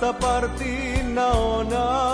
στα παρτίνα ονά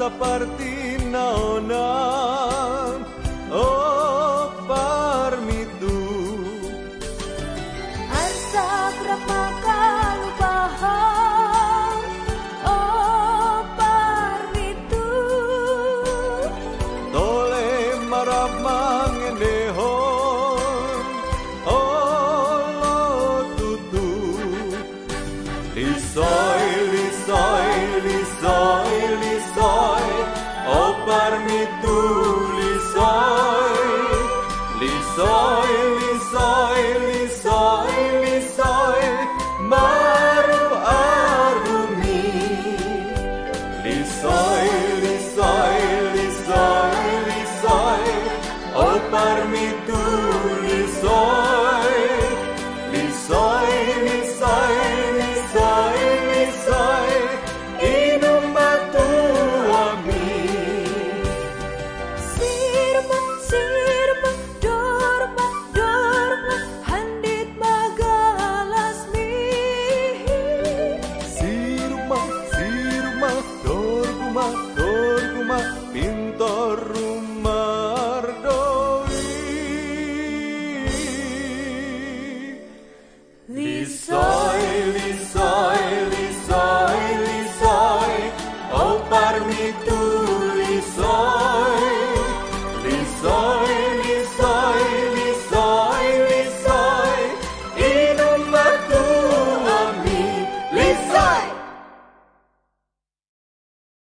Donga seperti naonan